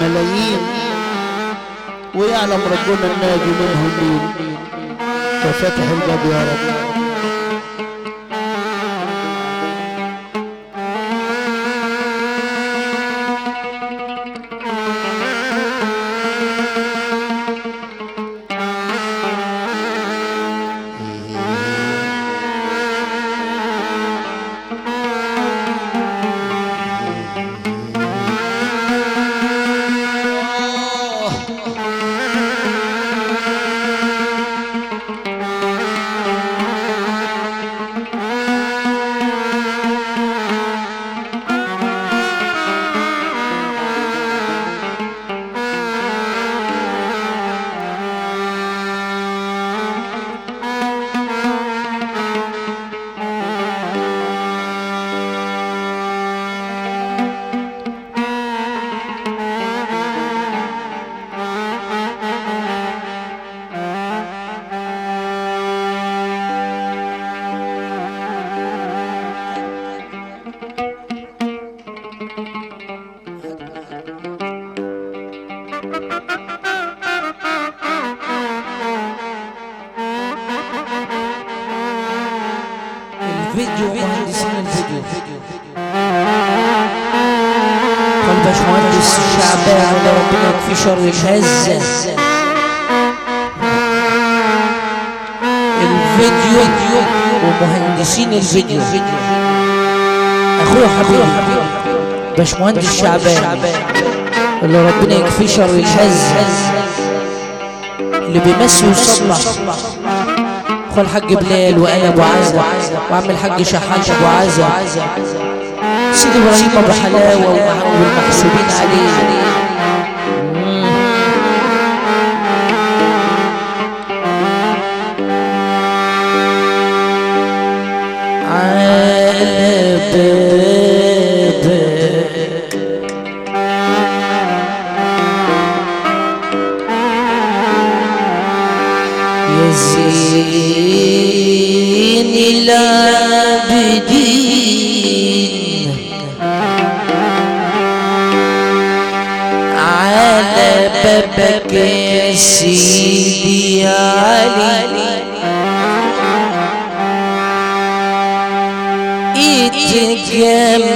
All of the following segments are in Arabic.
ملايين. ويعلم ربنا الناجي منهم مين. ففتح الباب يا رب. باشمهندس الشعبان اللي ربنا يكفي شر الهزة اللي بيمسي ويصلح اخو الحاج بلال وأنا أبو عزة. وعم الحاج شحات أبو عزة. سيدي إبراهيم أبو حلاوة والمحسوبين عليه. يزين العابدين على بابك يا سيدي علي. يتجمعوا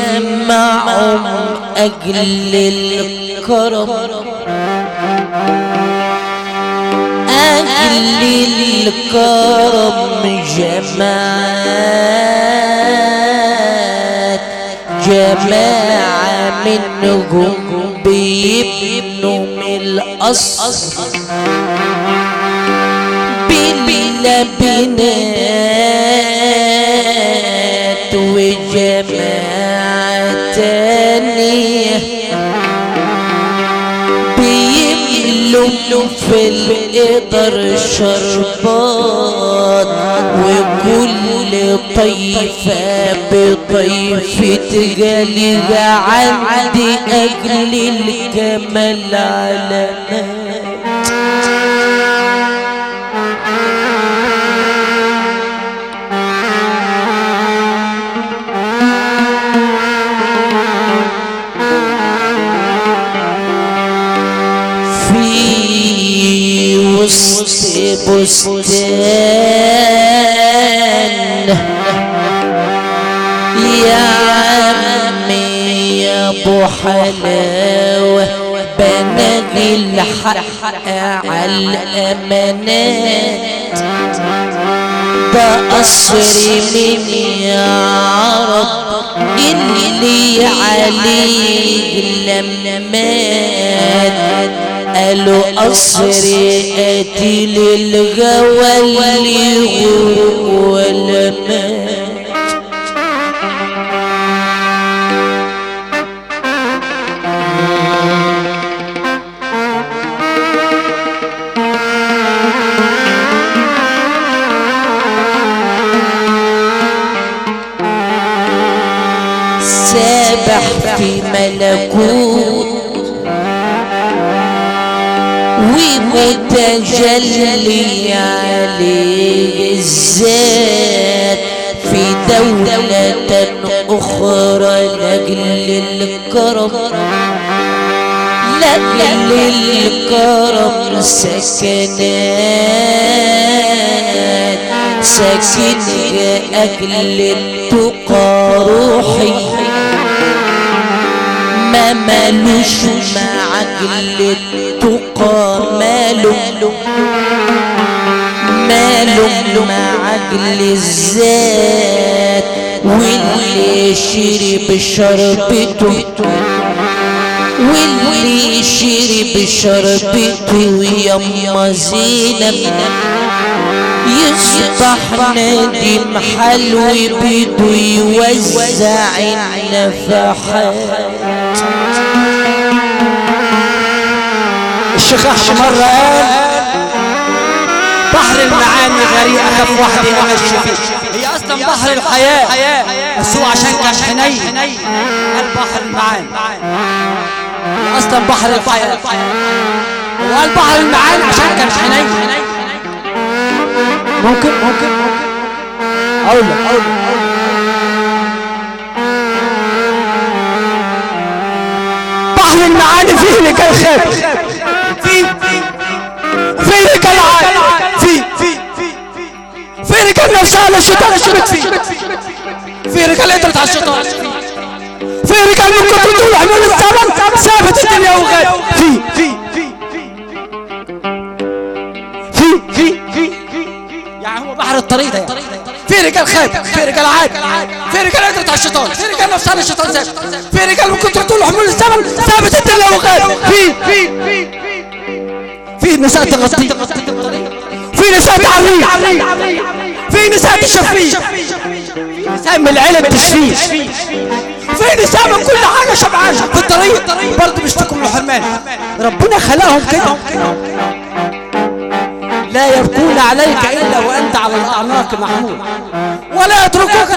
أجل الكرم. أجل الكرم جماعات جماعة منهم بيبنوا من الأصل. بلا بنات في القدر شربات وكل طيفة بطيفة جليل عندي أجل الكمال علامات وسط بستان. يا عمي يا أبو حلاوة بنادي الحق على الأمانات. ده من يا رب اللي عليه لما مات قالوا قصري قتل الجوالي ولا مات سابح في ملكوت عليه الذات. في دولة أخرى لأجل الكرم لأجل الكرم سكنات. ساكن لأجل التقى روحي. ما مالوش مع عجل التقى. ماله ماله مع عجل الذات. واللي شرب شربته واللي شرب شربته يما زينب. يصبح نادم حلو بده يوزع النفحات الشيخ مرة قال بحر المعاني غريق اخف وحدي أنا الشفيق هي أصلا بحر الحياة بس هو عشان كان حنين. قال بحر المعاني. هو أصلا بحر الحياة هو قال بحر المعاني عشان كان حنين. ممكن؟ ممكن؟ أقول لك. أقول لك بحر المعاني فيه كان خاب في في رجال في في في رجال نفسها على الشيطان شبت فيه في رجال قدرت على الشيطان في رجال ممكن تقول حمل الزمن سابت الدنيا وغاب في في في في في يعني هو بحر الطريق ده يعني. في رجال خاب في رجال عاد في رجال قدرت على الشيطان في رجال نفسها على الشيطان سابت في رجال ممكن تقول حمل الزمن سابت الدنيا وغاب في في في في نساء تغطي. في نساء تعريف. في نساء تشفي. في نساء من العلم تشفي. في نساء من كل حاجة شبعانه في الطريق برضه بيشتكوا من الحرمان ربنا خلقهم كده. لا يبكون عليك إلا وأنت على الأعناق محمول ولا يتركوك.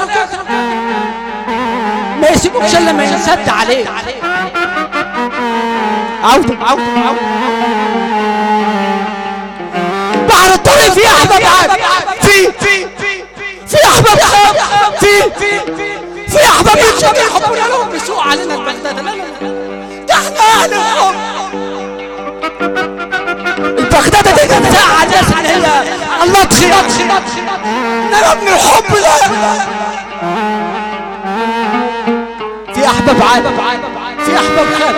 ما يسيبوكش إلا ما ينسد عليك. عودة عودة عودة بحر الطريق فيه احباب عاد في في في احباب عاد في في في احباب يتشبه يحبونا لهم بيسوق علينا البغداد ده إحنا أهل الحب البغداد دي بتاع الناس اللي هي الله تخير انما من الحب ده في احباب عاد في احباب خير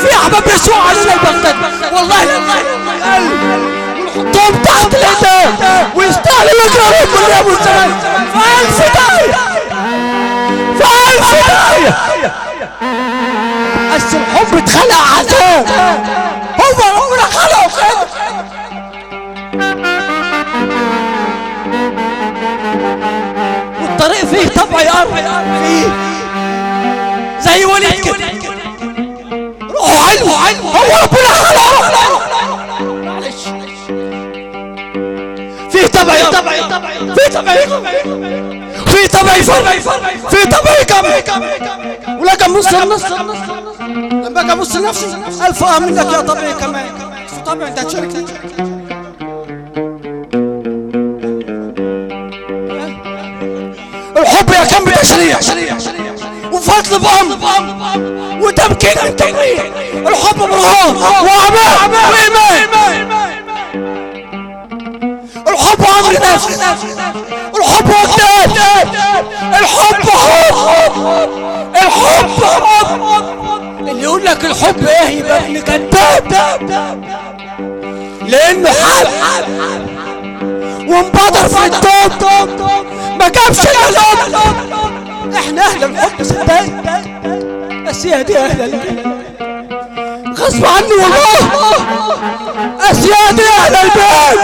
في احباب يسوع علينا البغداد والله والله نحطهم تحت الايدين ويستاهلوا يقربوا كل يوم والزمان داهيه في الف داهيه بس الحب اتخلق عذاب هو ربنا خلقه والطريق فيه طبع يقرب فيه زي وليد كده روحه حلو هو ربنا خلقه في طبع طبع في طبع في طبع في طبع كم ولا كم نص النص. لما كم نص نفسي ألف آه منك يا طبيعي كمان. طبعا انت هتشارك الحب يا كم تشريع وفضل بأمر وتمكين من تمرير الحب برهان وعمال وإيمان. الحب أمر نفس الحب وجدان الحب حب الحب حب اللي يقول لك الحب إيه يبقى ابن كذاب. لأنه حب. وانبدر في الدم. ما جابش إلا إحنا أهل الحب صدقني. بس هي دي أهل البيت غصب عني والله. اسيادي أهل البيت.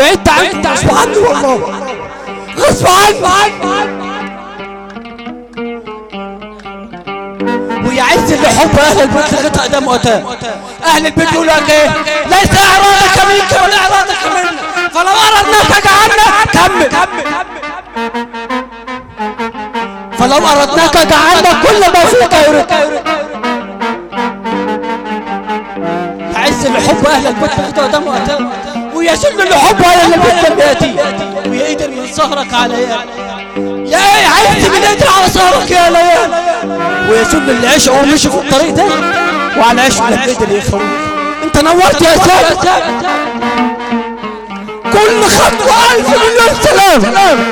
بعدت عنك غصب عني والله. غصب عني. ويعز اللي حب أهل البيت لغايه قدام وقتها أهل البيت يقول لك إيه؟ ليس إعراضك منك ولا إعراضك منا فلو أردناك جعلنا. كمل. فلو أردناك جعلنا كل ما فيك يرد تعز الحب أهل البيت لغايه قدام وقتها ويذل الحب البيت لم ياتي ويقدر من سهرك على يا إيه عايز من يقدر على سهرك يا ليالي ويذل اللي عشقوا ومشوا في الطريق ده. وعلى عيش لقيت الاخوه انت نورت يا سيد. كل خطوه الف مليون سلام.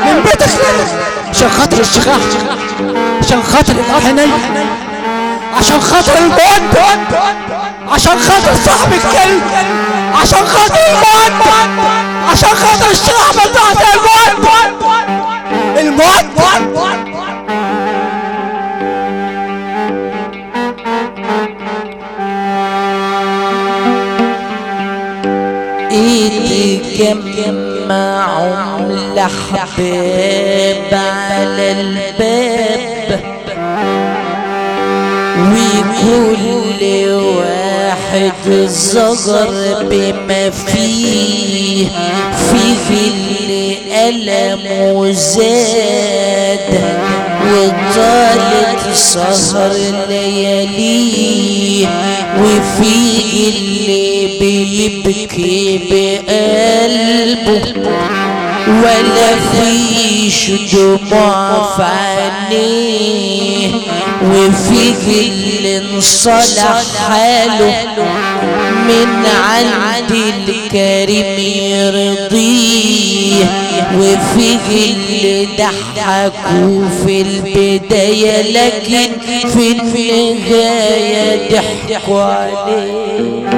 من بيتك لك عشان خاطر الشيخ أحمد. عشان خاطر الحنين عشان خاطر الموت عشان خاطر صاحب الكلب. عشان خاطر الموت عشان خاطر الشيخ احمد بعد الموت الموت يتجمعوا الأحباب على الباب. وكل واحد زجر بما فيه فيه اللي ألمه زاد وطالت سهر لياليه وفيه اللي بيبكي بقلبه. ولا فيش دموع في عينيه وفيه اللي انصلح حاله من عند الكريم يرضيه. وفيه اللي ضحكوا في البداية لكن في النهاية ضحكوا عليه.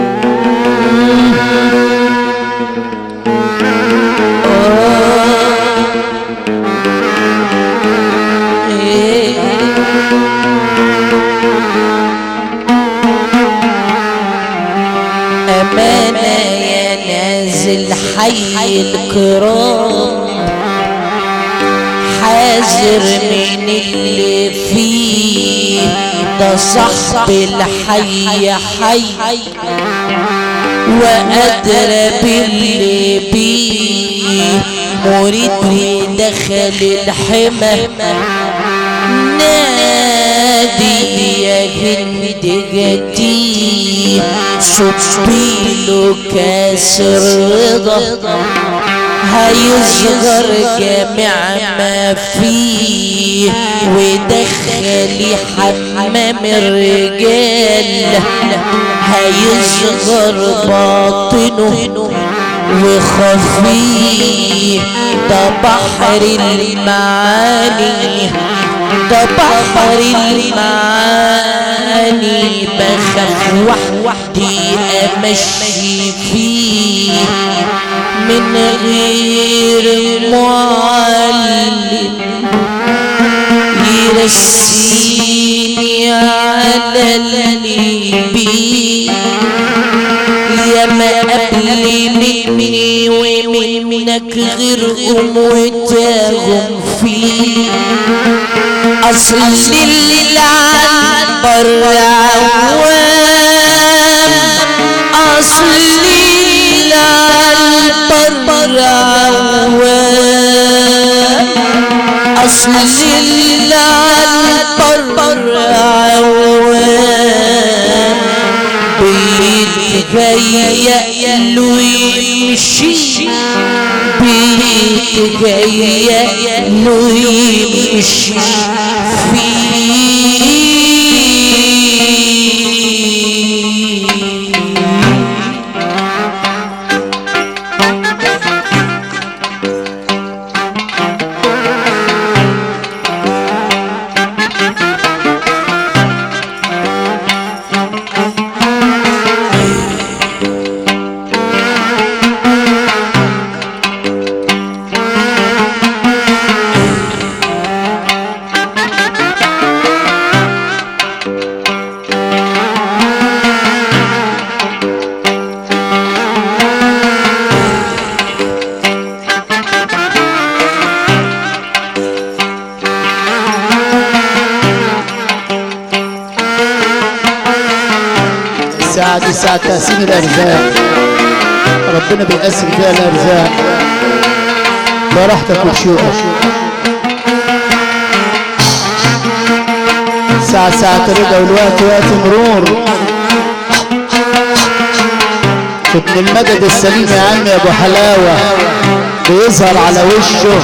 أمانة يا نازل حي الكرام. حاذر من اللي فيه ده صاحب الحي حي. وأدرى باللي بيه. مريد دخل الحمى نادي يا هند جدي صبي له كاس الرضا هيصغر جميع ما فيه ودخلي حمام الرجال هيصغر باطنه وخفيه ده بحر المعاني ده بحر المعاني بخاف وحدي أمشي فيه. من غير معلم يرسيني على اللي بيه يا ما قبل مني ومنك غير أموتهم فيه. أصل العنبر عوام أصل العنبر عوام أصل العنبر عوام بيتهيأ له يمشي بيتهيأ له يمشي فيه ساعة تقسيم الأرزاق. ربنا بيقسم فيها الأرزاق. براحتك وبشوقك ساعة ساعة رضا والوقت وقت مرور. ابن المدد السليم يا عم يا أبو حلاوة. بيظهر على وشه.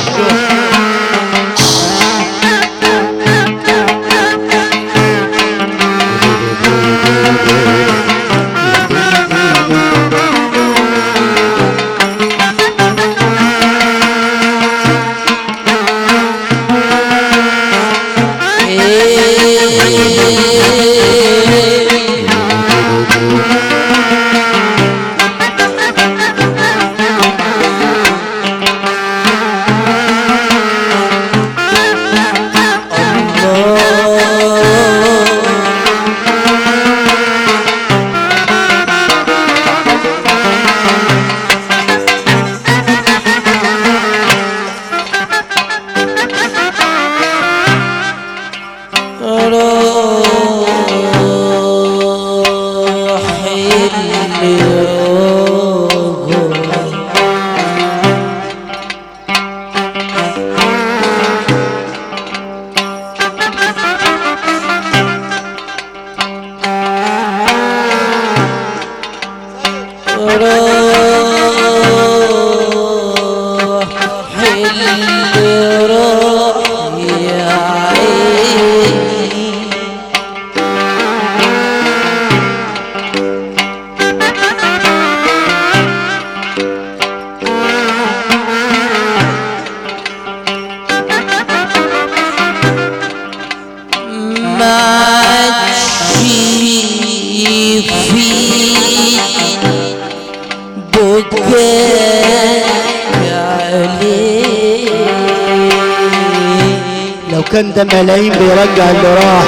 كان ده ملايين بيرجع اللي راح.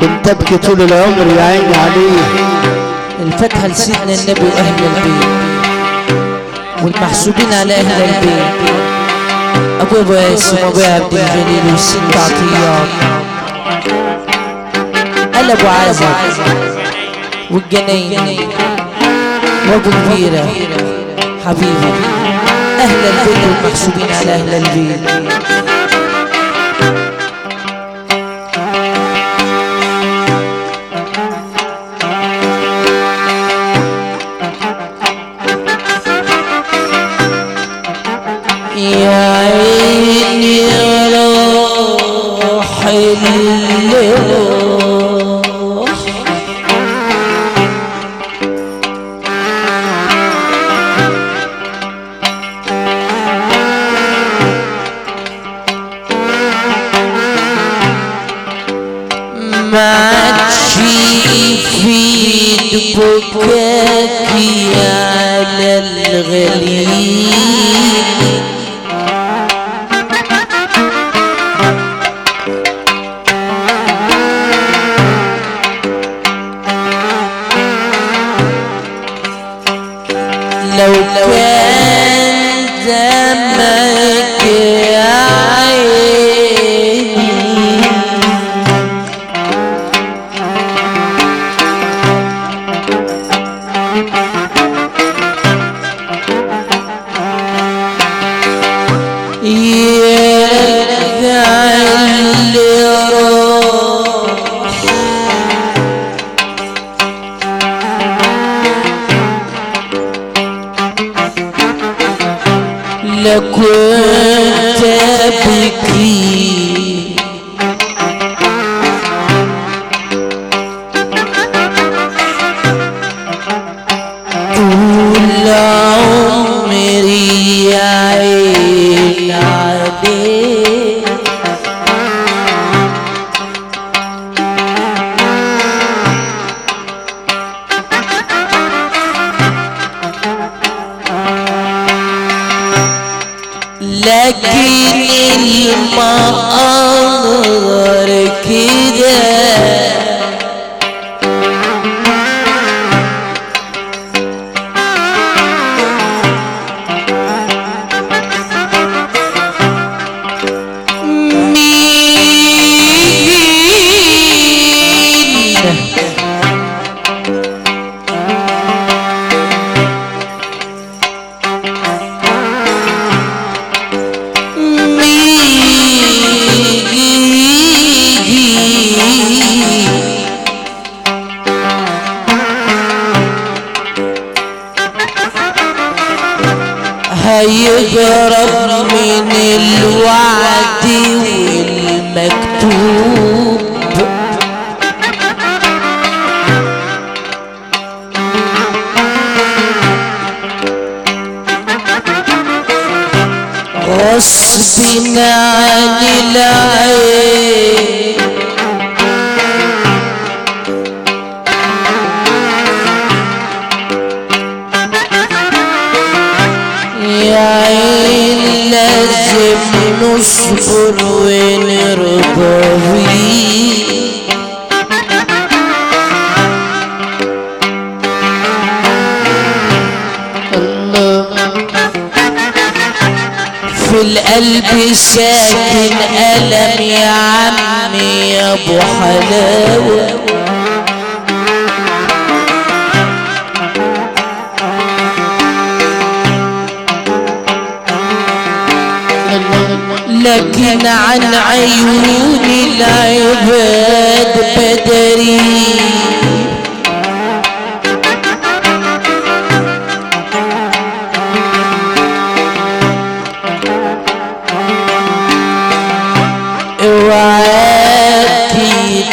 كنت أبكي طول العمر يا عيني عليه. الفتحة لسيدنا النبي وأهل البيت. والمحسوبين على أهل البيت. أبو باسم وأبو عبد الجليل والست عطيات قال أبو عازم والجنين وأبو كبيرة حبيبي. أهل البيت والمحسوبين على أهل البيت. يا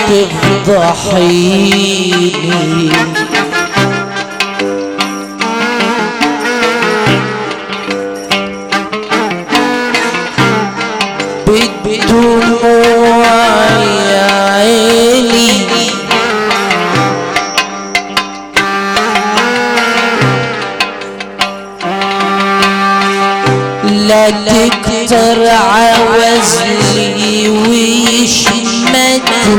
تفضحيني عيني لا تكتر الليل يا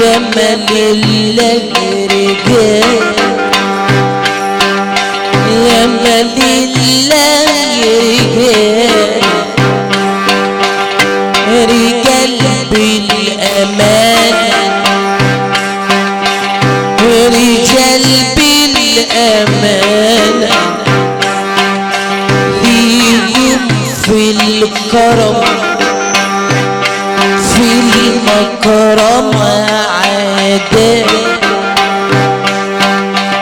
يا مليل رجال المكرم عادات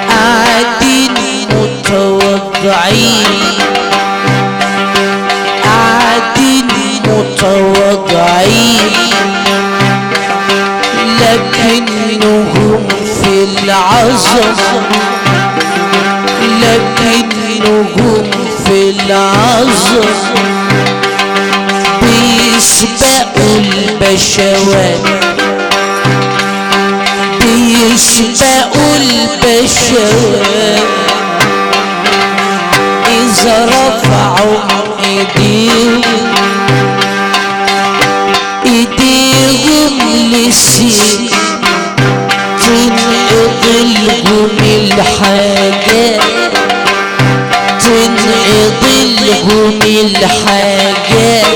قاعدين متوضعين قاعدين متواضعين لكنهم في العظمة لكنهم في العظمة بيسبقوا البشوات بيسبقوا البشوات إذا رفعوا إيديهم إيديهم للسين تنقضلهم الحاجات تنقضلهم الحاجات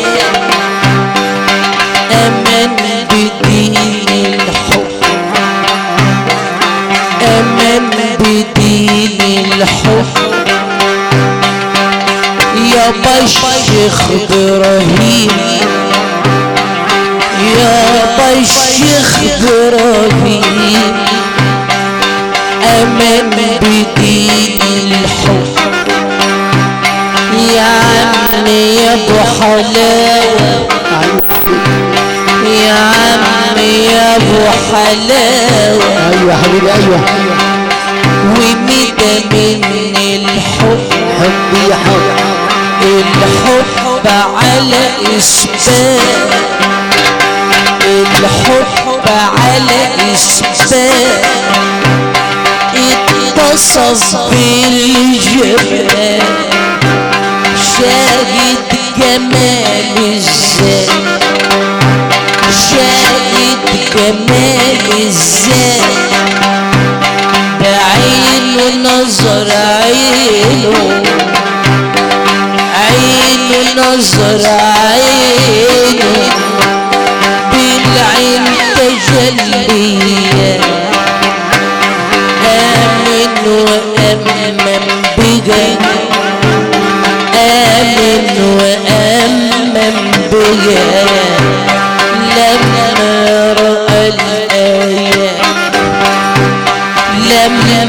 يا بشيخ إبراهيم. يا بشيخ إبراهيم. امن بدين الحب. يا عمي يا أبو حلاوة. يا عمي يا أبو حلاوة. أيوه حبيبي أيوه. ومدى من الحب. حبي يا حب الحب على إثبات الحب على إثبات اتصف بالجمال شاهد جمال الذات شاهد جمال الذات بعينه نظر عينه. نظر عينه بالعين تجلية. آمن وأمم بجد آمن وأمم بجد لما رأى الآيات لما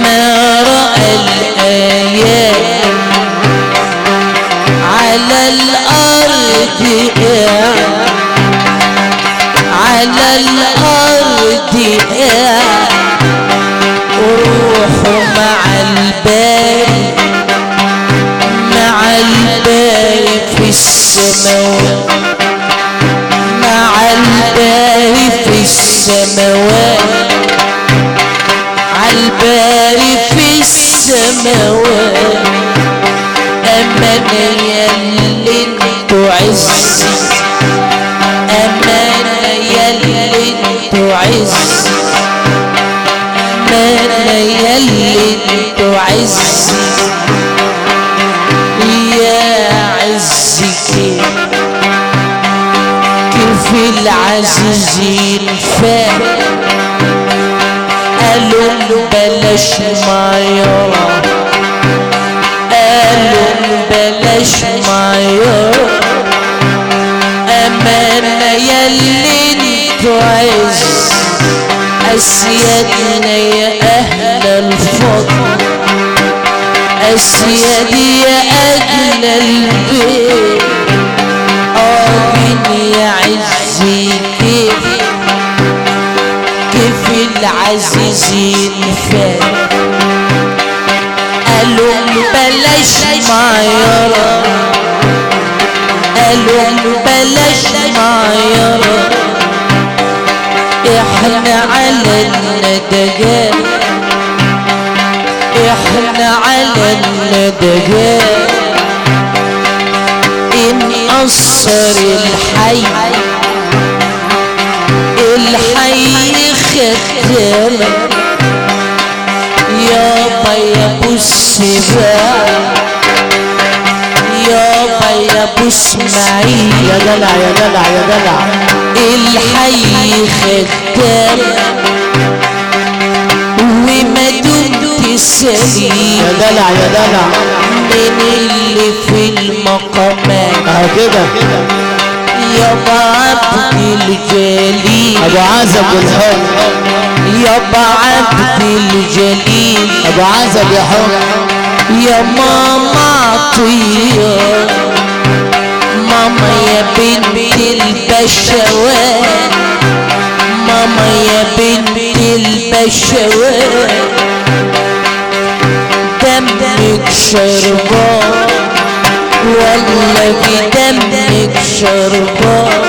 وروحه مع الباقي مع الباقي في السماوات. مع الباقي في السماوات. عالباري في السماوات. أمانية فات قالوا بلاش يرى قالوا بلاش ما يرى أمانة يلي انتو عز أسيادنا يا أهل الفضل. أسيادي يا أهل البيت. آمين يا عزي العزيزين فات قالوا بلاش ما يرى. قالوا بلاش ما يرى. إحنا على الندجات إحنا على الندجات إن قصر الحي يا ابو السباع يا ابو اسماعيل يا دلع يا دلع يا دلع الحي خدام وما دمت سليم يا دلع يا دلع من اللي في المقامات اهو كده يابا عبد الجليل ابو عزب والحب يابا عبد الجليل ابو عزب يا حب يا ماما عطية ماما يا بنت البشوات ماما يا بنت البشوات دمك شربان والله دمك شربان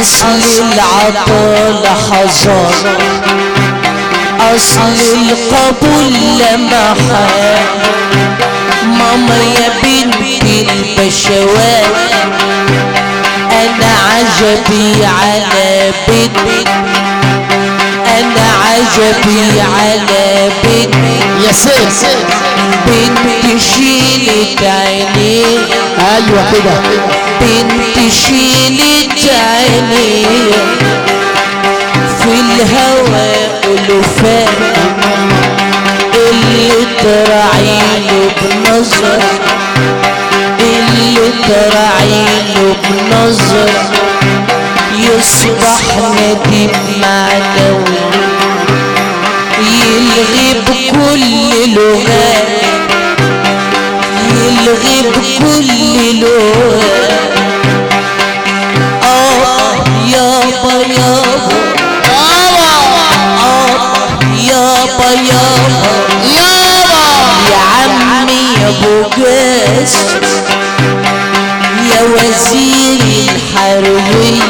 أصل العطا لحظات أصل القبول لمحات ماما يا بنت البشوات أنا عجبي على بنت. أنا عجبي على بنت. يا سيد بنت شيلت عيني أيوه كده بنت شيلت عيني في الهوى ألوفات اللي تراعيله بنظر اللي تراعيله بنظر يصبح نديم معنوي يلغي بكل لغات لغات آه يابا يابا آه يا عمي يا يا وزير الحربية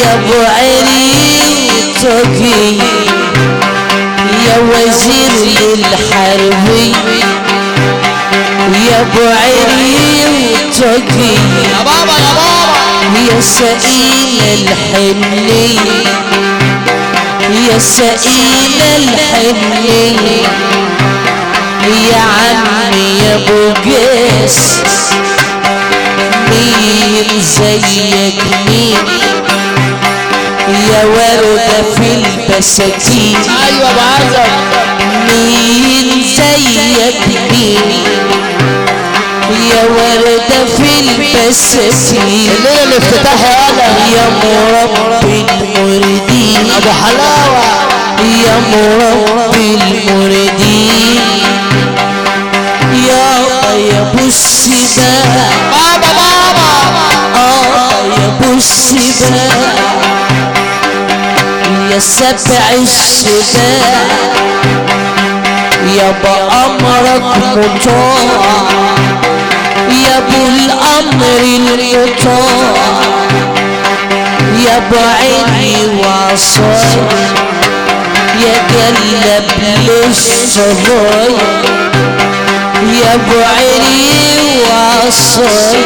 يا أبو علي تقي يا وزير الحربية يا أبو علي تقي يا بابا يا بابا. يا سئيل الحنية يا سئيل الحنية يا عمي يا أبو قيس. مين زيك مين يا وردة في البساتين. أيوه ابو عزب مين زيك مين يا وردة في البساتين الليلة الافتتاح يا يا مربي المردين ابو حلاوة. يا مربي المردين يا يا ابو السباع. بابا بابا. آه يا ابو السباع. يا سبع السباع. يا بأمرك مطاع يا أبو الأمر المطاع يا أبو عيني وعصاي يا قلب للصبايا يا أبو عيني وعصاي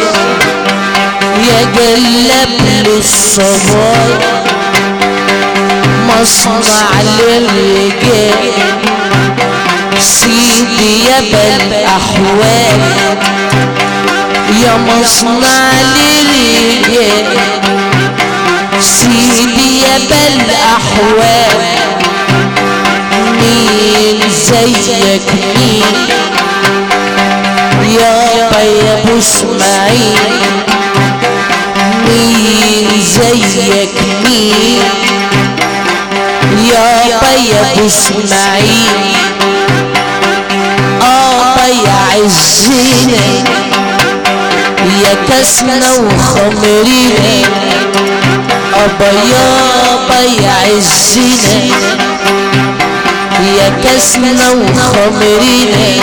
يا قلب للصبايا مصنع للرجال سيدي يا بالاحوال يا مصنع للرجال سيدي يا بالأحوال مين زيك مين؟ يا ابو إسماعيل مين زيك مين؟ يا ابو إسماعيل ابا يا عزنا يا كسنة وخمرينا. أبا يابا يا عزنا يا كسنا وخمرين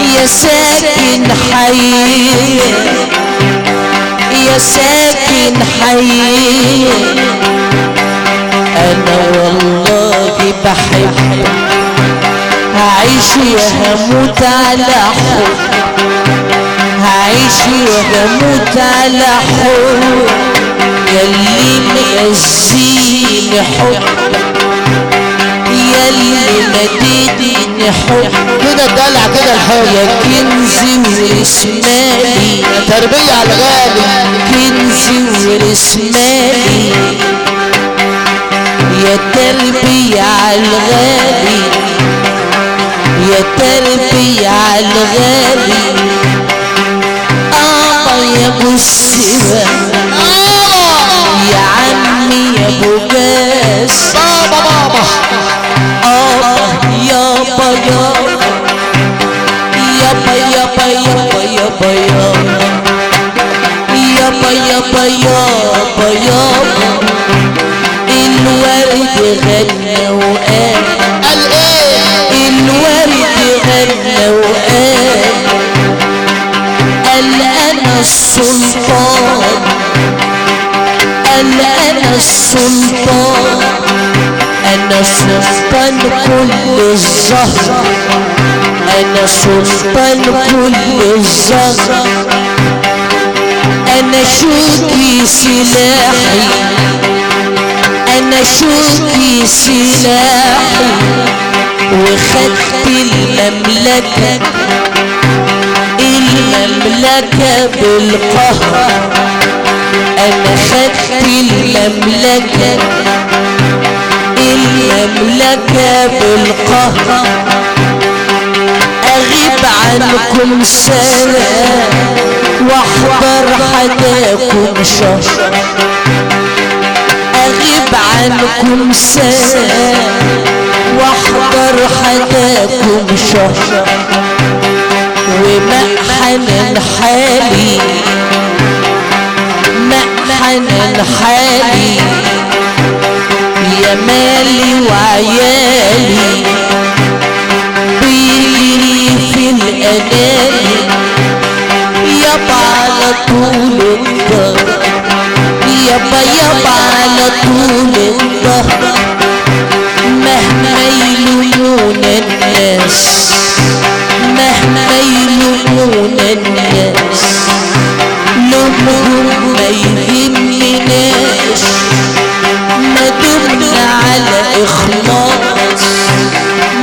يا ساكن حي يا ساكن حي أنا والله بحبك. هعيش يا هموت على حب هعيش وهموت على حب ياللي مغزيني حب ياللي مديدني حب. كده الدلع كده الحب. يا كنزي ورسمالي تربية على الغالي كنزي ورسمالي يا تربية على الغالي. يا تربية على الغالي. يا أبو السبا يا عمي يا أبو جاس بابا بابا. آبا يابا يابا يابا يابا يابا يابا يابا يابا يابا يابا يابا الورد غنى وقال قال إيه؟ الورد غنى وقال السلطان قال أنا السلطان أنا سلطان كل الزهر أنا سلطان كل الزهر أنا شوكي سلاحي أنا شوكي سلاحي وخدت المملكة المملكة بالقهر. أنا خدت المملكة. المملكة بالقهر. أغيب عنكم سنة وأحضر حداكم شهر. أغيب عنكم سنة وأحضر حداكم شهر. ومحن حالي محن حالي يا مالي وعيالي بيجري في الاناني يابا على طول الظهر يابا يابا على طول الظهر مهما يلومون الناس مهما يلومون الناس لومهم ما يهمناش ما دمنا على اخلاص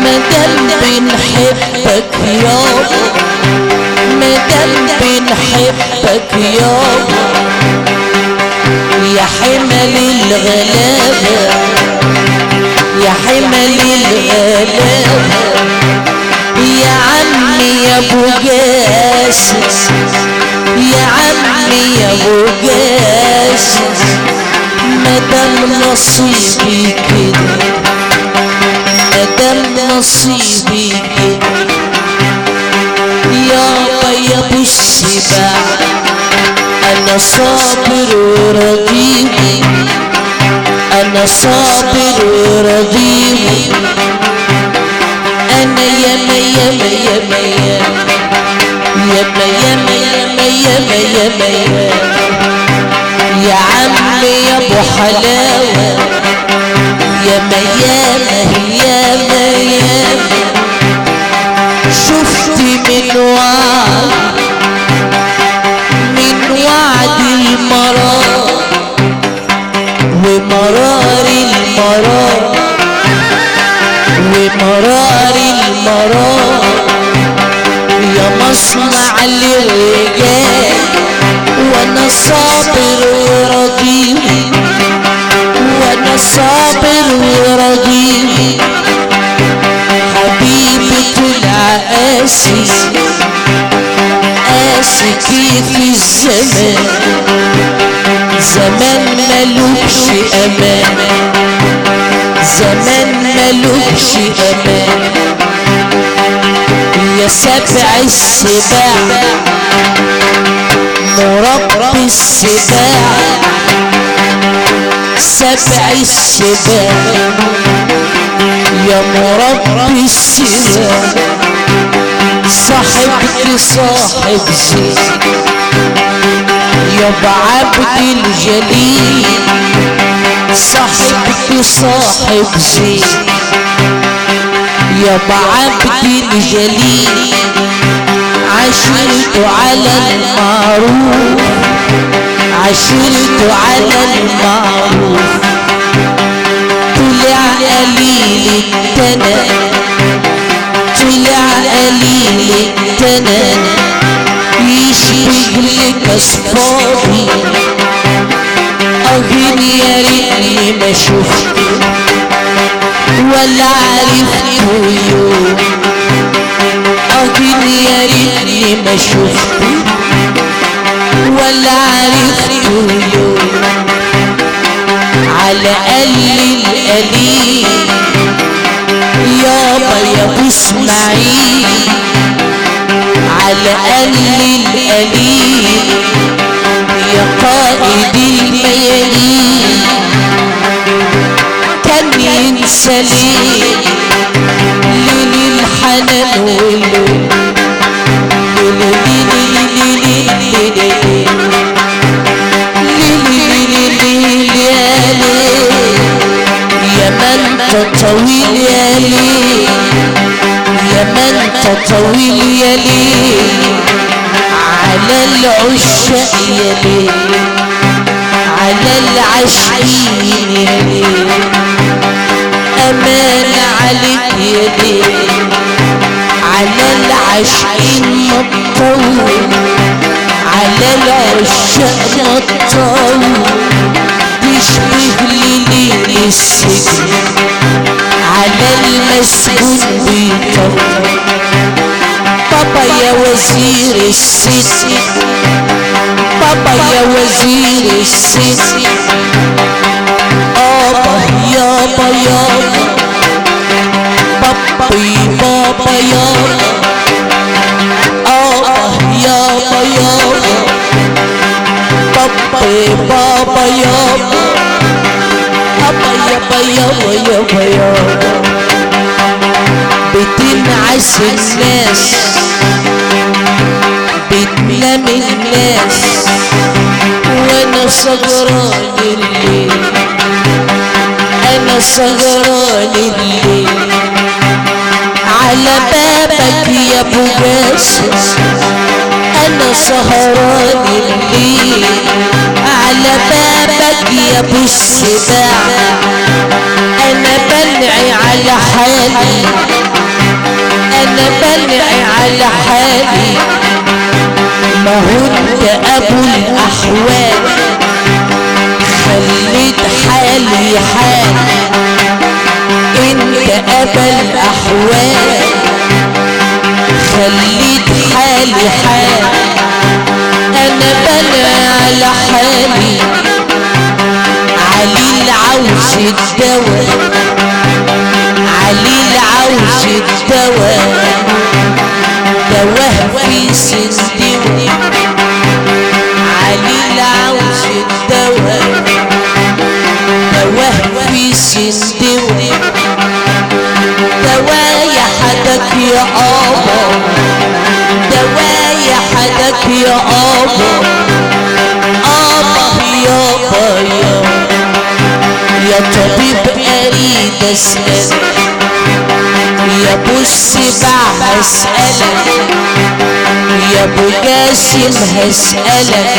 ما دام بنحبك يابا ما دام بنحبك يابا يا حمل الغلابة يا حمل الغلابة. يا عمي يا أبو جاسس يا عمي يا أبو جاسس مدام نصيبي كده مدام نصيبي كده. يابا يا أبو السباع أنا صابر ورضيب أنا صابر ورضيب أنا ياما يا عمي يا ابو ياما شفت من المرار. ومرار المرار. ومرار المرار. مصنع الرجال وأنا صابر ورجيم وأنا صابر ورجيم حبيبة العقاسي قاسي كيف الزمان؟ زمان ملوكش أمان زمان ملوكش أمان. يا سبع السباع. مربي السباع. سبع السباع. يا مربي السباع. صاحبك صاحب زين. يا بعبد الجليل. صاحبك صاحب زين. يا بعبد الجليل عشرت على المعروف. عشرت على المعروف. طلع قليل التنى طلع قليل التنى يشبه لك اصفاري اغن يا ريتني ما شفت ولا عرفت يوم اغن يا ريتني ما شفت. ولا عرفت يوم على قل القليل. يابا يا ابو اسماعيل على قل القليل. ليه ليل الحنان من طويل يا ليل يا من طويل يا ليل على العشاق يا ليل على العاشقين يا ليل أمان عليك يا على العاشقين مطول. على العشاق مطول. تشبه ليل السجن على المسجون بيطول. بابا يا وزير السجن. بابا يا وزير السجن. بابا يابا يابا بابي بابا يابا آه يابا يابا بابي بابا يابا بابا يابا يابا يابا يابا بتنعس الناس بتنام الناس وأنا سهران الليل أنا سهران الليل على بابك يا أبو باسم أنا سهران الليل على بابك يا أبو السباع أنا بنعي على حالي. أنا بنعي على حالي. ما هو انت أبو الأحوال. حالي حال إنت أبا الأحوال. خليت حالي حال. أنا بنعي على حالي. علي العوش الدواء. علي العوش الدواء. دواه في سندوي يا طبيب اريد اسالك يا ابو السبع هسألك يا ابو جاسم هسألك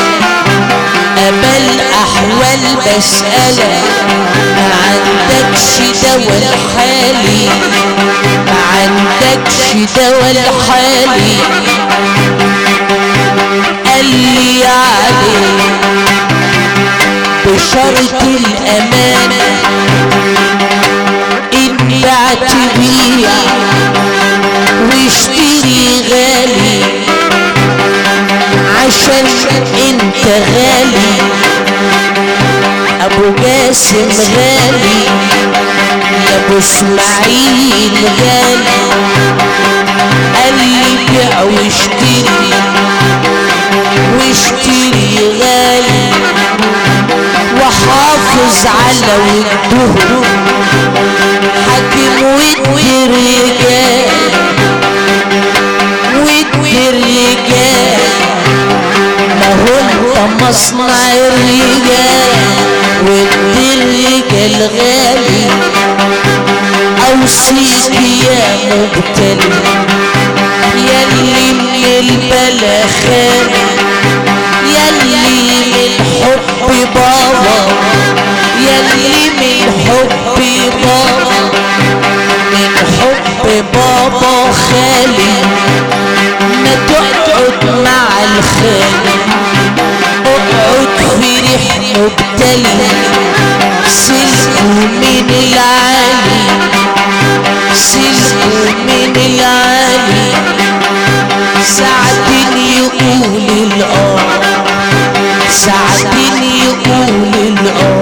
امل احوال بسألك ما عندكش دوا الحالي ما عندكش دوا الحالي قال لي علي بشرط الامانه ان بعت بيع واشتري غالي. عشان انت غالي أبو جاسم غالي. يا أبو إسماعيل غالي. قال لي بيع واشتري. واشتري غالي وحافظ على وده. حاكم ودي الرجال ودي الرجال ما هو انت مصنع الرجال ودي الرجال غالي. أوصيك يا مبتلي ياللي من البلا خالي ياللي من حب بابا. ياللي من حب بابا. من حب بابا خالي. ما تقعد مع الخالي. اقعد في ريح مبتلي سلكوا من العالي. سلكوا من العالي. سعد يقول الاه سعد يقول الاه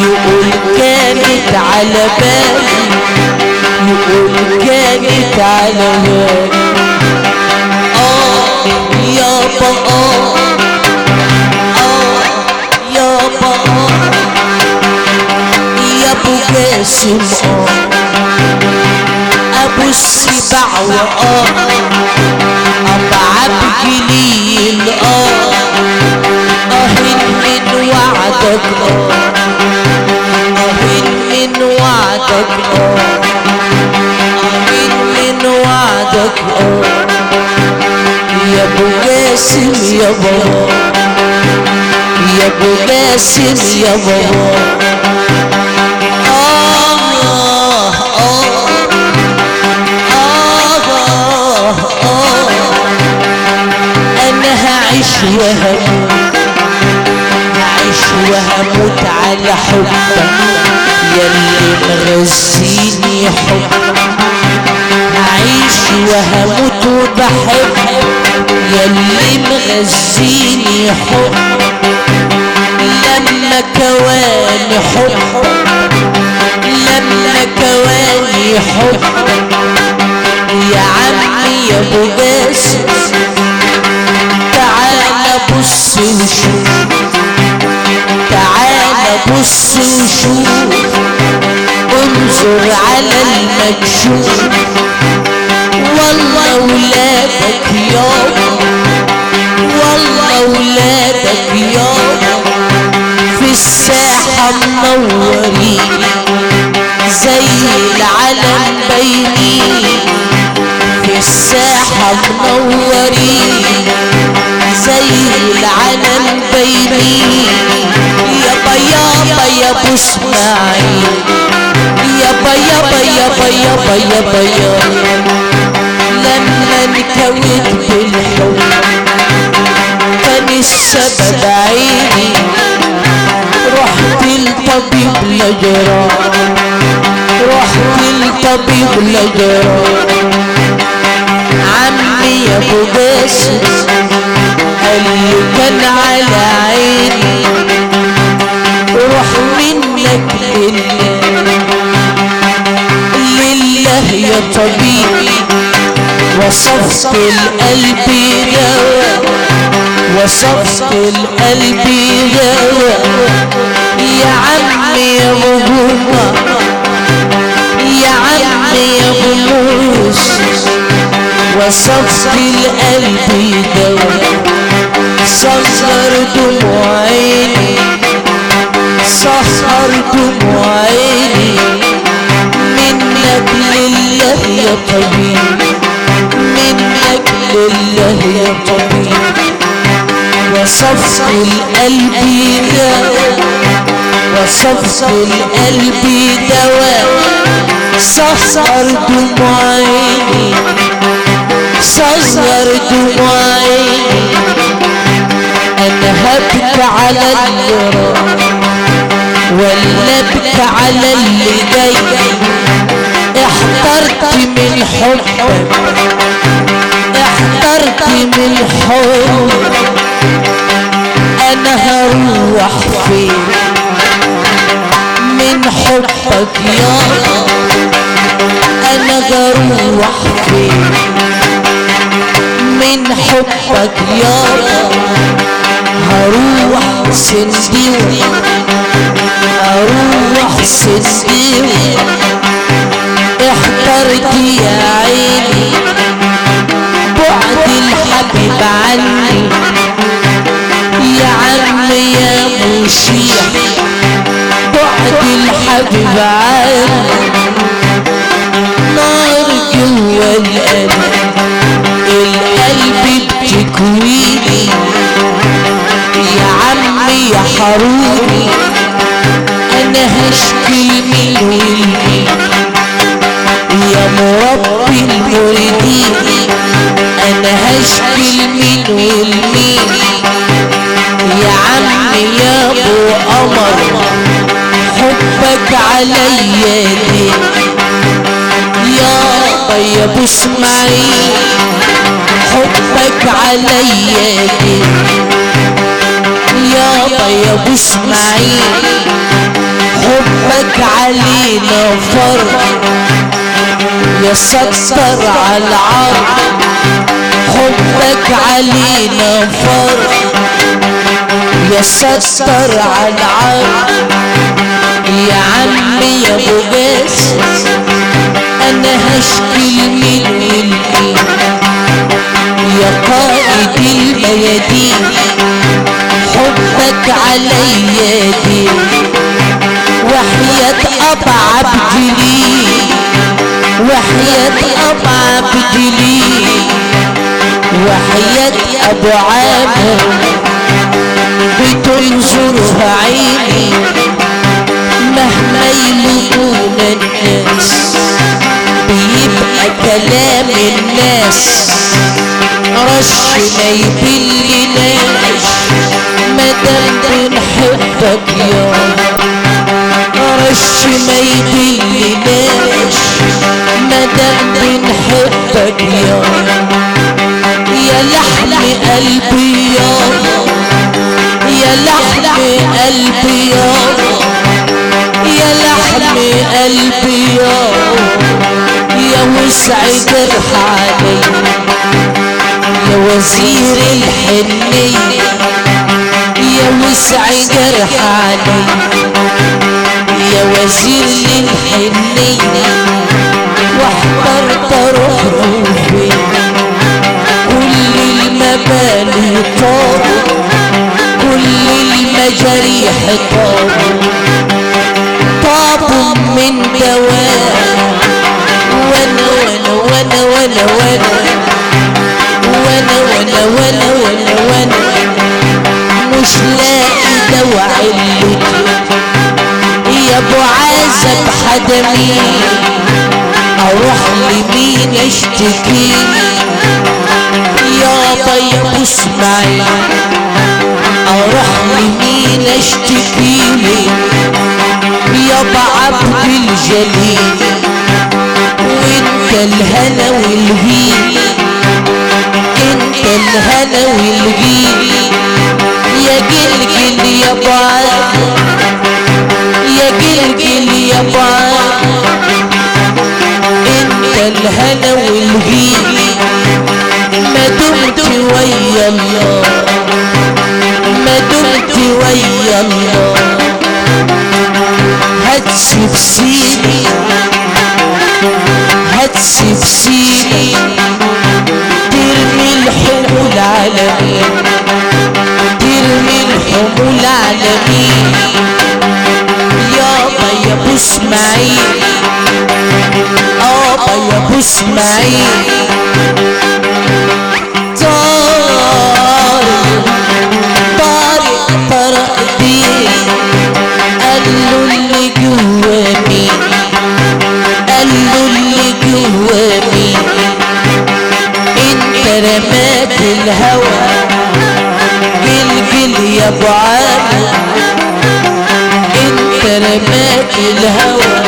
يقول كانت على بالي. يقول كانت على بالي. آه يابا آه آه يابا آه يا أبو جاسم آه. السبع واه ابو عبد جليل آه اهن من وعدك آه اهن من وعدك آه اهن من وعدك آه. يا أبو جاسم يا بابا يا أبو جاسم يا بابا. وهموت هعيش وهموت على حبك يلي مغزيني حب. هعيش وهموت وبحبك يلي مغزيني حب. لما كواني حب. لما كواني حب. يا عمي يا أبو باسم. وشوف تعال بص وشوف انظر على المكشوف. والله ولادك يابا والله ولادك يابا. في الساحة منورين زي العلم باينين في الساحة منورين. العلم باينين يابا يابا يا ابو اسماعيل يابا يابا يابا يابا يابا يابا لما انكويت بالحب. كان السبب عيني. رحت لطبيب لجراح رحت لطبيب لجراح عمي يا أبو باسم كان على عيني روح منك لله لله يا طبيبي وصفت القلب دواء وصفت القلب دواء يا عمي يا غبوة يا عمي يا غموس وصفت القلب دواء صغر دموع عيني سهر دموع عيني منك لله يا طبيب. منك لله يا طبيب. وصفت القلب دواء وصفت القلب دواء سهر دموع عيني صغر دموع عيني أنا هبكي على اللي ولا ابكي على اللي جاي أحترت من حبك احترت من حبك أنا هروح فين من حبك يا أنا هروح فين؟ من حبك يا هروح سندي هروح سندي. احترت يا عيني بعد الحبيب عني. يا عم يا مشيح بعد الحبيب عني. نار جوا القلب. القلب بتكويني. يا عمي يا حروري أنا هشكي والمين يا مربي المريدين أنا هشكي مين والمين يا عمي يا أبو قمر حبك عليا دين يا اسمعي حبك عليا يا طيب اسمعي حبك علينا فرق. يا ستر على العرض حبك علينا فرق. يا ستر على العرض يا عمي يا ابو باسم أنا هشكي لمين والمين حياتي حبك يا دي وحياة أبعب جلي وحياة أبعب جلي وحياة أبو عامر. بتنظرها عيني مهما يلقونا كلام الناس. رش ما يبلناش مادام بنحبك يا رش ما يبلناش مادام بنحبك يا يا لحم قلبي يا يا لحم قلبي يا يا لحم قلبي يا يا وسع جرح علي يا وزير الحنية يا وسع جرح علي يا وزير الحنية واحضرت أروح فين كل المباني طاروا كل المجاريح طاروا طابوا من دواء وأنا وأنا وأنا وأنا وأنا وأنا وأنا وأنا وأنا وأنا مش لاقي دواء علتي يا ابو عازب حدمي. أروح لمين أشتكي؟ يا طيب اسمعي. أروح لمين أشتكي؟ يا عبد الجليل وانت الهنا والهيل. انت الهنا والهيل. يا جلجل يا بعض يا جلجل يا بعض انت الهنا والهيل. ما دمت ويا الله. ما دمت ويا الله. هتسيب سيدي هتسيب سيدي العالمين ترمي الحمول على مين يا ابو اسماعيل ابا يا ابو اسماعيل رمات الهوى. جلجل يا أبو عامر انت رمات الهوى.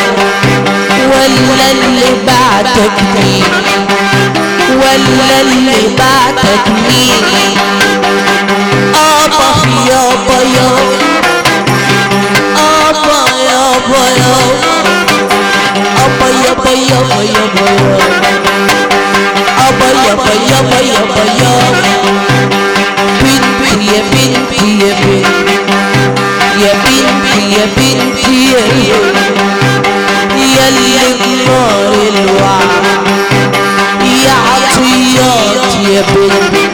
ولا اللي بعدك مين؟ ولا اللي بعدك مين؟ آبا يابا يابا آبا يابا يابا أبا يابا يابا يابا يابا يابا يابا يابا بنتي يا بنتي يا بنتي يا بنتي يا بنتي يا يا اللي بنار الوعد يا عطيات يا بنتي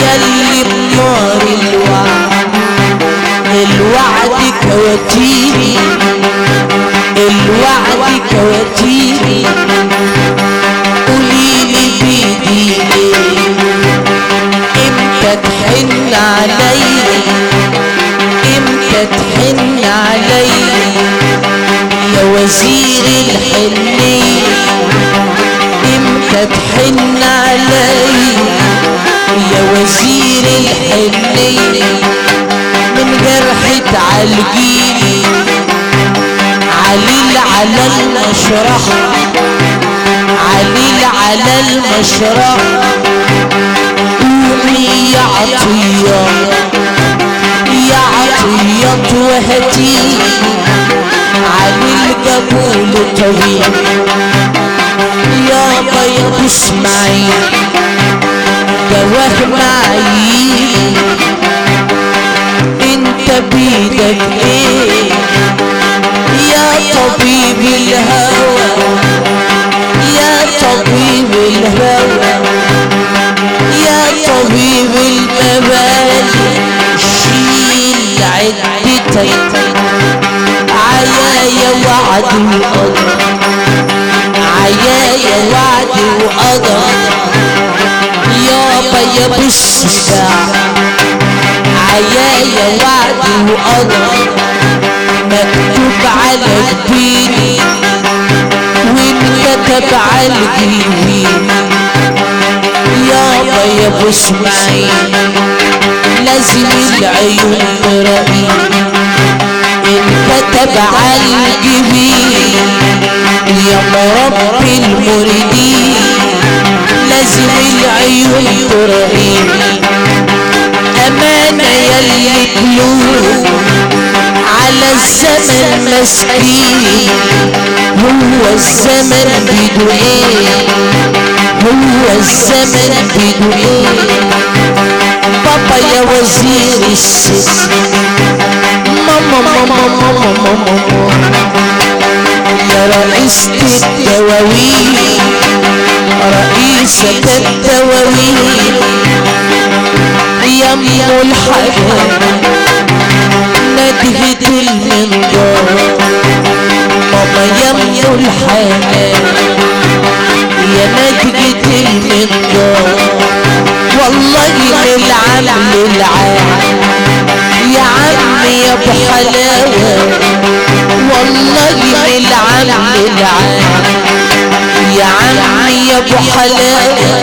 يا اللي بنار الوعد الوعد كواتيري الوعد كواتيري عليا إمتى تحن عليا يا وزير الحنية إمتى تحن عليا يا وزير الحنية من جرح تعالجيني عليل على المشرح. عليل على المشرح. يا عطية يا عطية وهدي علي القبول طويل يا ابو اسماعيل جواه معي انت بيدك إيه؟ يا طبيب الهوى يا طبيب الهوى. المبادئ شيل عدتك. عيايا وعد وقدر. عيايا وعد وقدر. يابا يا السباع عيايا وعد وقدر. مكتوب على جبيني وانكتب على الجبين يابا يا أبو إسماعيل لازم العيون تراقيني انكتب على الجبين يا مرب المريدين. لازم العيون تراقيني أمانة يا اللي قلوب على الزمن مسكين هو الزمن بيدو إيه هو الزمن بيدو إيه بابا يا وزير الست ماما ماما ماما ماما يا رئيسة الدواوين. رئيسة الدواوين. يا أم ندهة المنظار ماما يا ام الحاجة يا ندهة المنظار والله للعم للعام يا عم يا ابو حلاوة والله للعم للعام يا عم يا ابو حلاوة.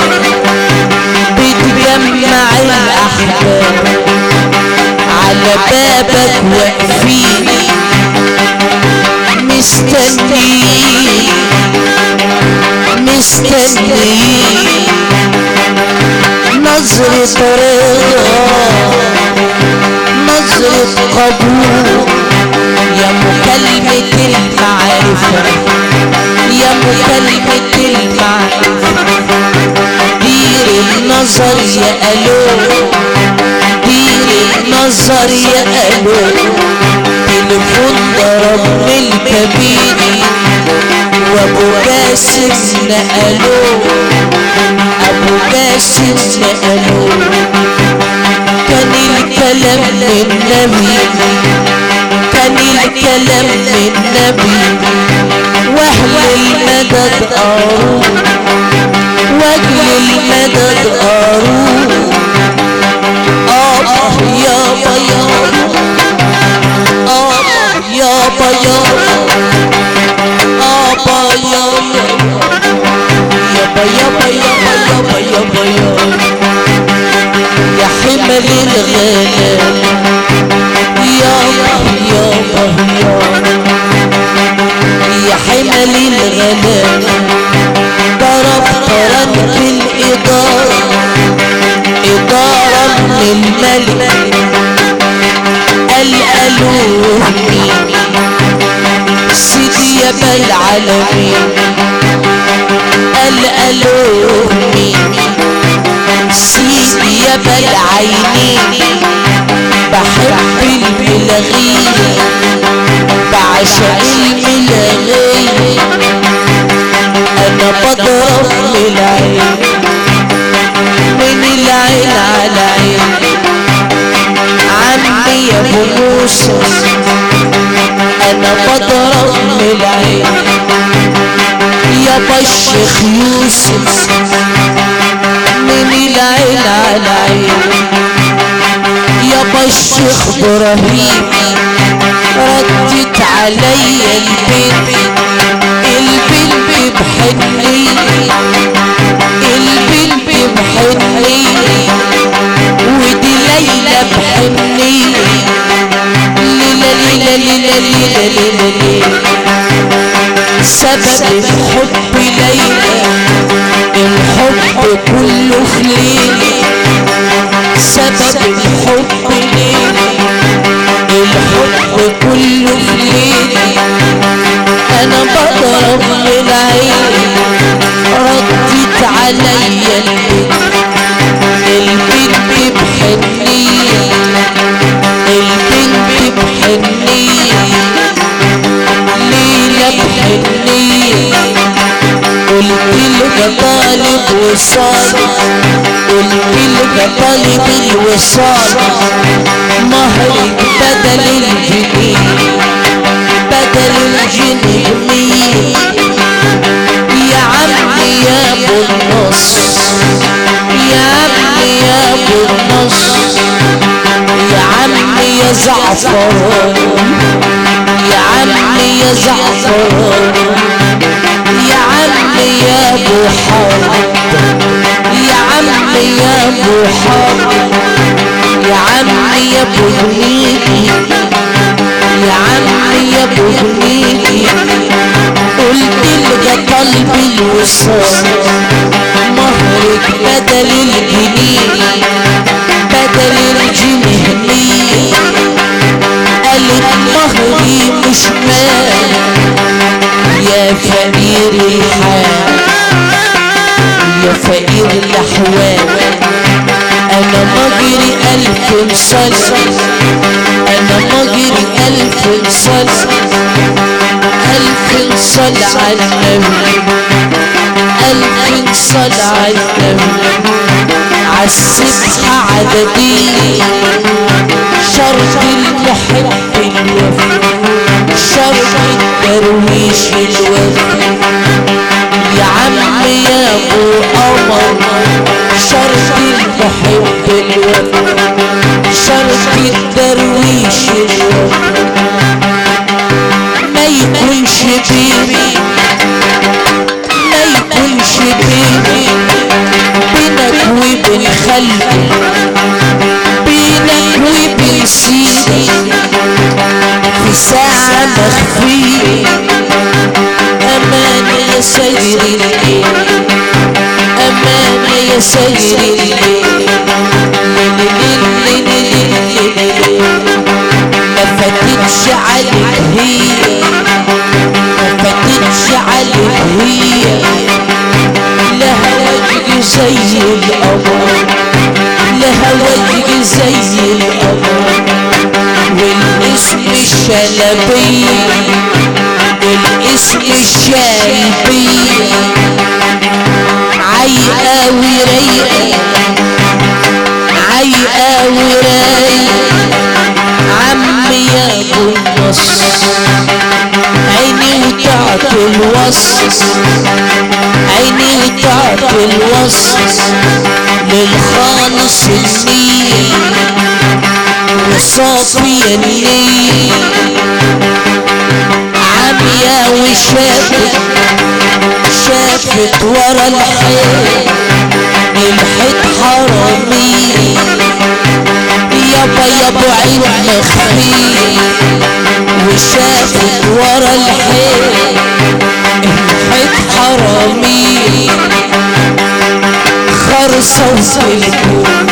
بتجمع الاحباب على بابك واقفين مستنيين مستنيين نظرة رضا. نظرة قبول. يا مكالمة المعرفة يا مكالمة المعرفة دير النظر يا ألو. النظر يا ألو تليفون ضرب من الكابيني وأبو باسم نقلوه أبو عباس نقلوا كان الكلام للنبي كان الكلام للنبي وأهل المدد قاروا واجل المدد قاروا آه يابا يابا آبا يابا يابا آبا يابا يابا يابا يابا يابا يابا يا حمل الغلال يابا يابا يابا يا حمل الغلال مالي قال ألومي سيدي يا بل عالمين قال ألومي سيدي يا بل عينيني بحب الملغية بعشق الملغية أنا بضرب للعين الشيخ يوسف من العين على عين يابا الشيخ إبراهيم ردت عليا البنت البنت بحنية البنت بحنية ودي ليلى بحنية ليلى ليلى ليلى ليلى ليلى ليلى سبب الحب ليلى الحب كله في ليلى سبب الحب ليلى الحب كله في ليلى أنا بضرب من عيني ردت عليا البنت طالب وصال لك طالب الوصال مهرك بدل الجنيه بدل الجنيه يا عمي يا ابو النص يا عمي يا ابو النص يا عمي يا زعفران يا عمي يا زعفران عمي يا أبو حرب يا عمي يا أبو حرب يا عمي يا أبو هنيدي يا عمي يا أبو هنيدي قلت لك قلبي الوصال. مهرك بدل الجنيه بدل الجنيه قالت مهري مش مال. يا فقير الحال يا فقير الأحوال. أنا مجري ألف صلاة أنا مجري ألف صلاة ألف صلاة على النبي. ألف صلاة على النبي. عالسبحة عددية شرط المحب الوفي شرط الدرويش الوفي يا عم يا ابو قمر شرط المحب الوفي شرط الدرويش الوفي ما يكونش بيبي ما يكونش بيبي بينك وبين خلقي سيد الليل ما فاتتش عليك هي ما فاتتش عليك هي لها زي القمر لها زي القمر والاسم الشلبية الاسم وراي عيقة وراي عمي عيني وتعت الوص. عيني وتعت الوص. للخالص النيل وصافي النيل عمية وشافت شافت ورا الحيط الحيط حرامية يابا يابا عين مخفي وشافت ورا الحيط الحيط حرامي خرصة وسلكون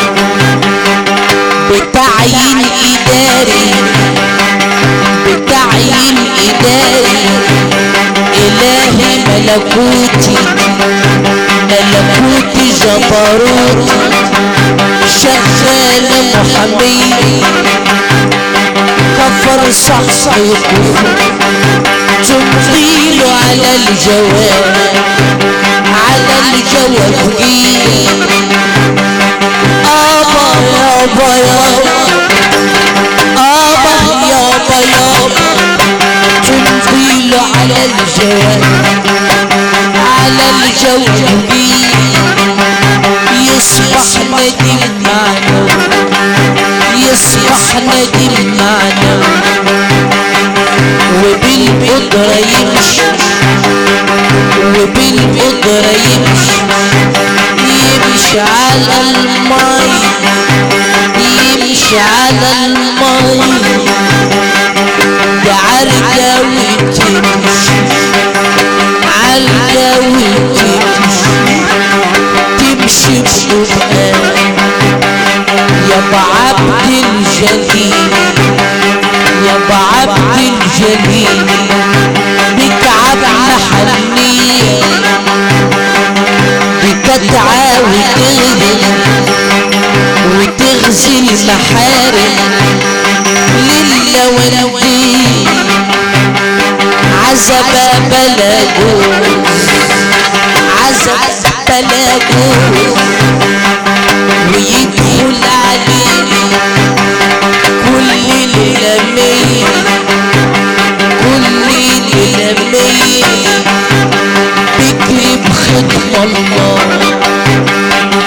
بتعيين إداري بتعيين إداري إلهي ملكوتي ملكوتي جبروتي شغال محمي كفر صحيحه تمضيل على الجواب على الجواب جيل آبا يابا يابا آبا يابا يابا على الجواب على الجواب يصبح ندم معنا يصبح ندم معنا وبالقدرة يمشي وبالقدرة يمشي يمشي على المي يمشي على المي ده عرجة وتمشي عرجة وتمشي تمشي بقرآن يا عبد الجليل يا عبد الجليل بك عبد حنية بتدعى وتغزل وتغزل محارم لله والدين عزب بلا جوز عزب جوز ويدخل عليه كل الأمية كل الأمية بكري بختم الله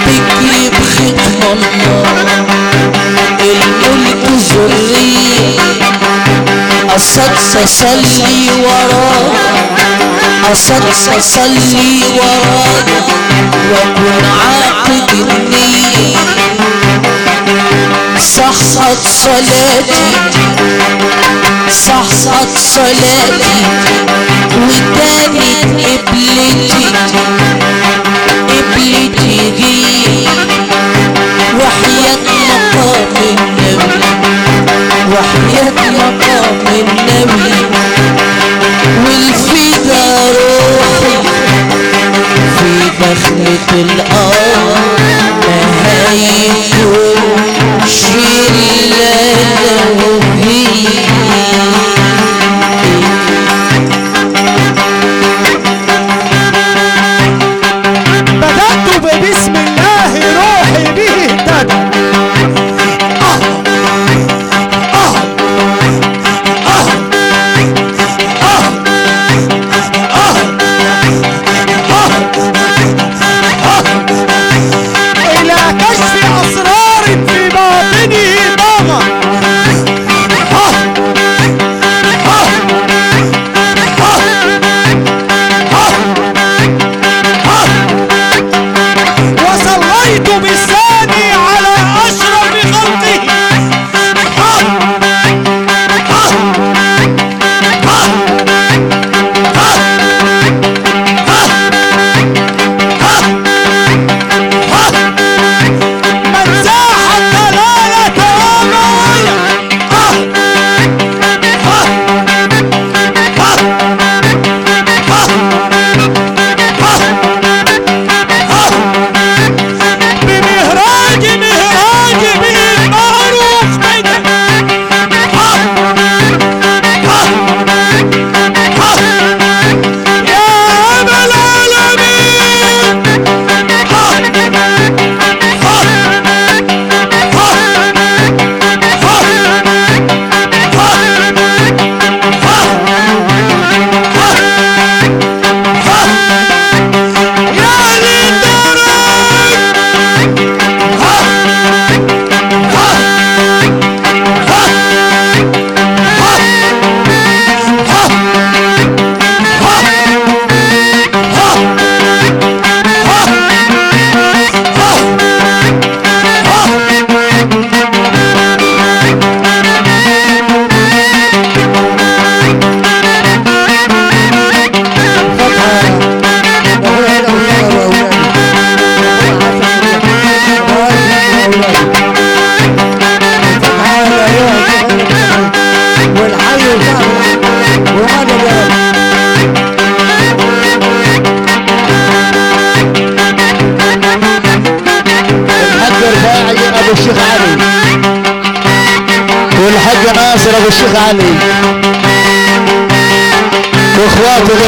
بكري بختم الله الملك ذرية قصدت صلي وراه قصدت صلي وراه وكن عاقد النية صحت صلاتي صحت صلاتي قبلتي قبلتي.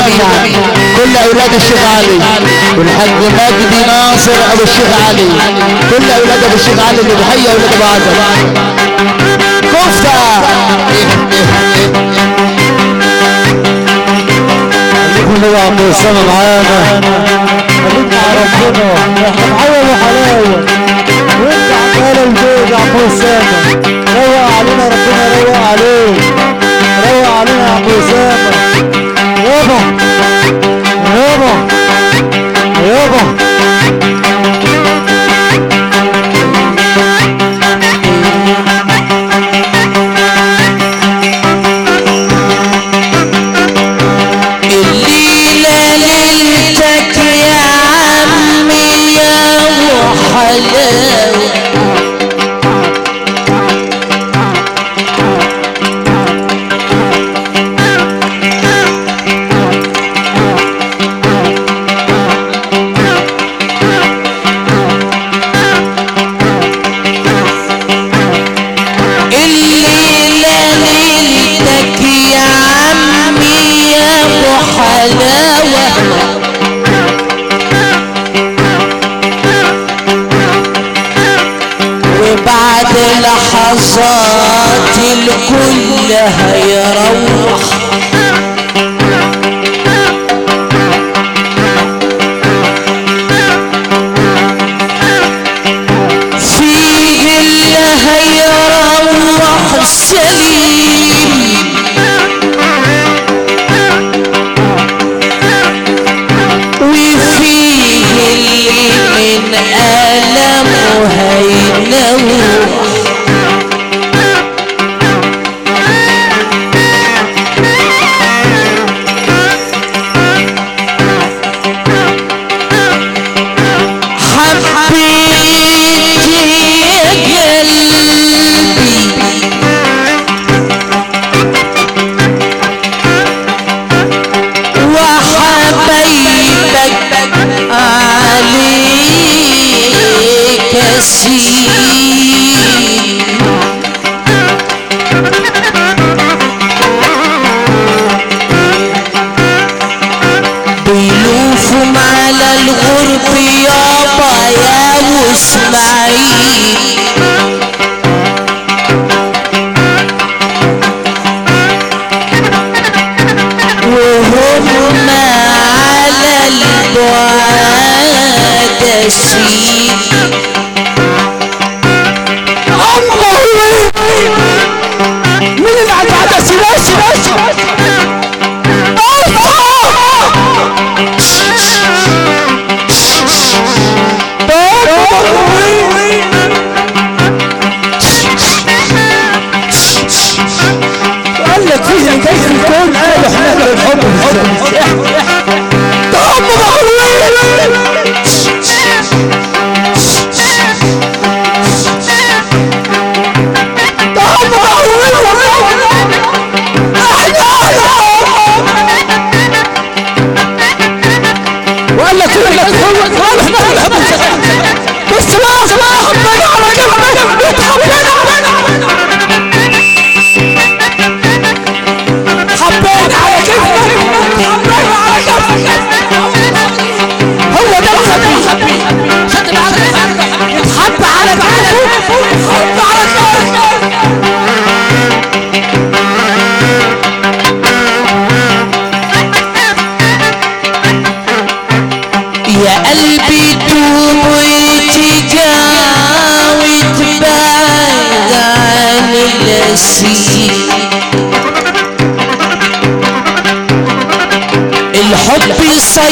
جميعا كل أولاد الشيخ علي. والحاج مجدي ناصر أبو الشيخ علي. كل أولاد أبو الشيخ علي اللي بحيي أولاد أبو عزب كفتة. خليكم عم اسامه معانا خليك مع ربنا. إحنا معايا وحلاوه وانت عمال البيت يا عم أسامة. روق علينا ربنا يروق عليك روق علينا يا عم أسامة.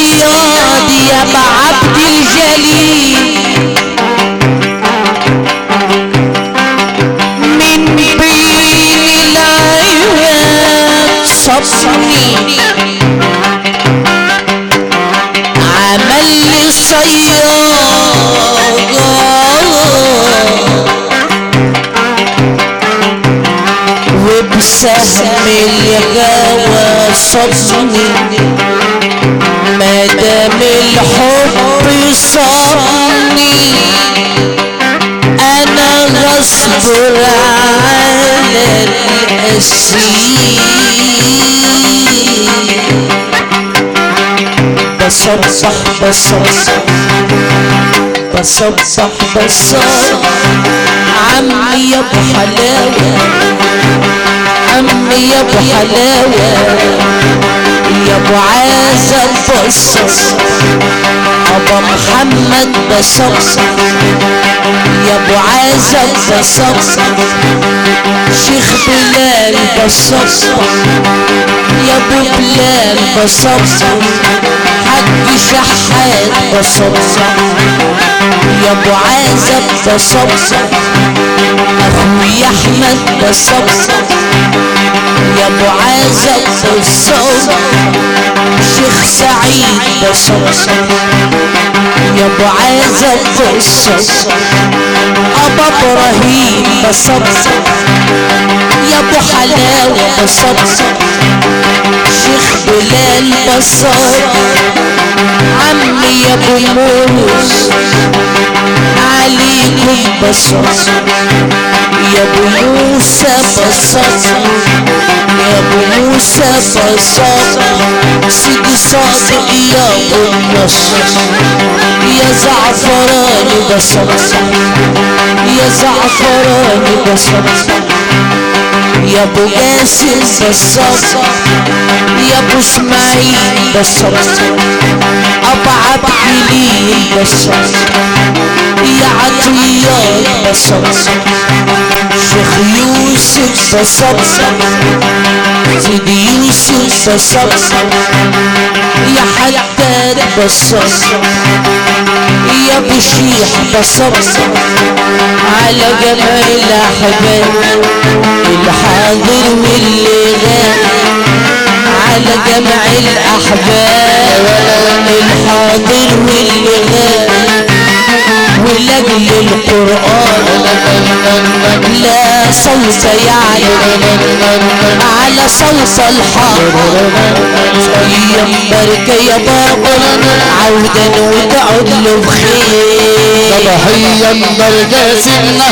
صياد يا عبد الجليل. من بين العيون صبني. عمل لي صياد وبسهم الغوى صبني. عني على الأسير بصبح بصبح بصبح بصبح عمي يا ابو حلاوة. عمي يا أبو حلاوة يا أبو عازم بصبح أبو محمد بصبح يا أبو عازم بصبح شيخ بلال بصبح يا أبو بلال بصبصب حج شحات بصبصب يا ابو عازب بصبصب اخويا احمد بصبصب يا ابو عازب بصبصب شيخ سعيد بصبصب يا ابو عازب بصبصب ابا إبراهيم بصبصب يا ابو حلاوه بصبصب شيخ بلال بصار عمي يا أبو موس. عليكم يا أبو موسى يا أبو موسى سيدي صادق يا أبو النصر يا زعفراني بصار يا زعفراني بصار يا أبو قاسم بصر يا أبو إسماعيل بصر أبو عبد الجليل بصر يا عطيات بصر. يا يا ابو شيح بصر على جمع الاحباب الحاضر واللي غاب على جمع الاحباب الحاضر واللي غاب ولاجل القران لا صوت يعني على الحاضر يا مبارك يا بابا عودا وتعود له بخير صباحيا برقة سنة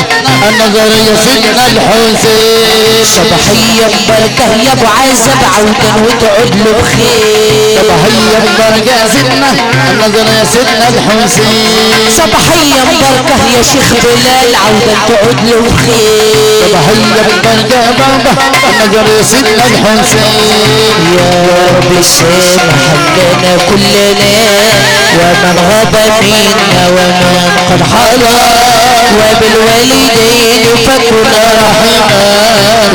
النظر يا سيدنا الحسين صباحية بركة يا ابو عازب عودا وتعود له بخير صباحيا برقة سنة النظر يا سيدنا الحسين. صباحية بركة يا شيخ بلال عودا تعود له بخير صباحيا برقة بابا يا سيدنا الحسين يا رب سامح لنا كلنا ومن غاب منا ومن قد حضر وبالوالدين فكنا رحيما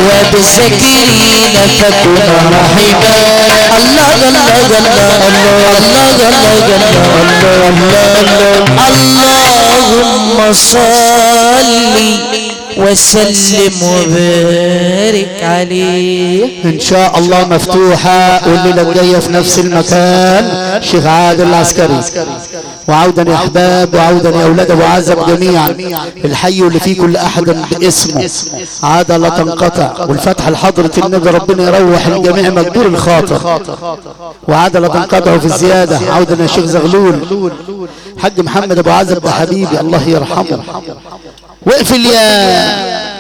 وبالذاكرين فكنا رحيما الله الله الله الله الله الله اللهم صل وسلم وبارك عليه. إن شاء الله مفتوحة والليلة الجاية في نفس المكان شيخ عادل العسكري. وعودا يا أحباب وعودا يا أولاد أبو عزب جميعا. الحي اللي فيه كل أحد باسمه. عادة لا تنقطع والفتح لحضرة النبي ربنا يروح الجميع مقبول الخاطر. وعادة لا تنقطع في الزيادة. عودا يا شيخ زغلول. حاج محمد أبو عزب ده حبيبي الله يرحمه. واقفل يا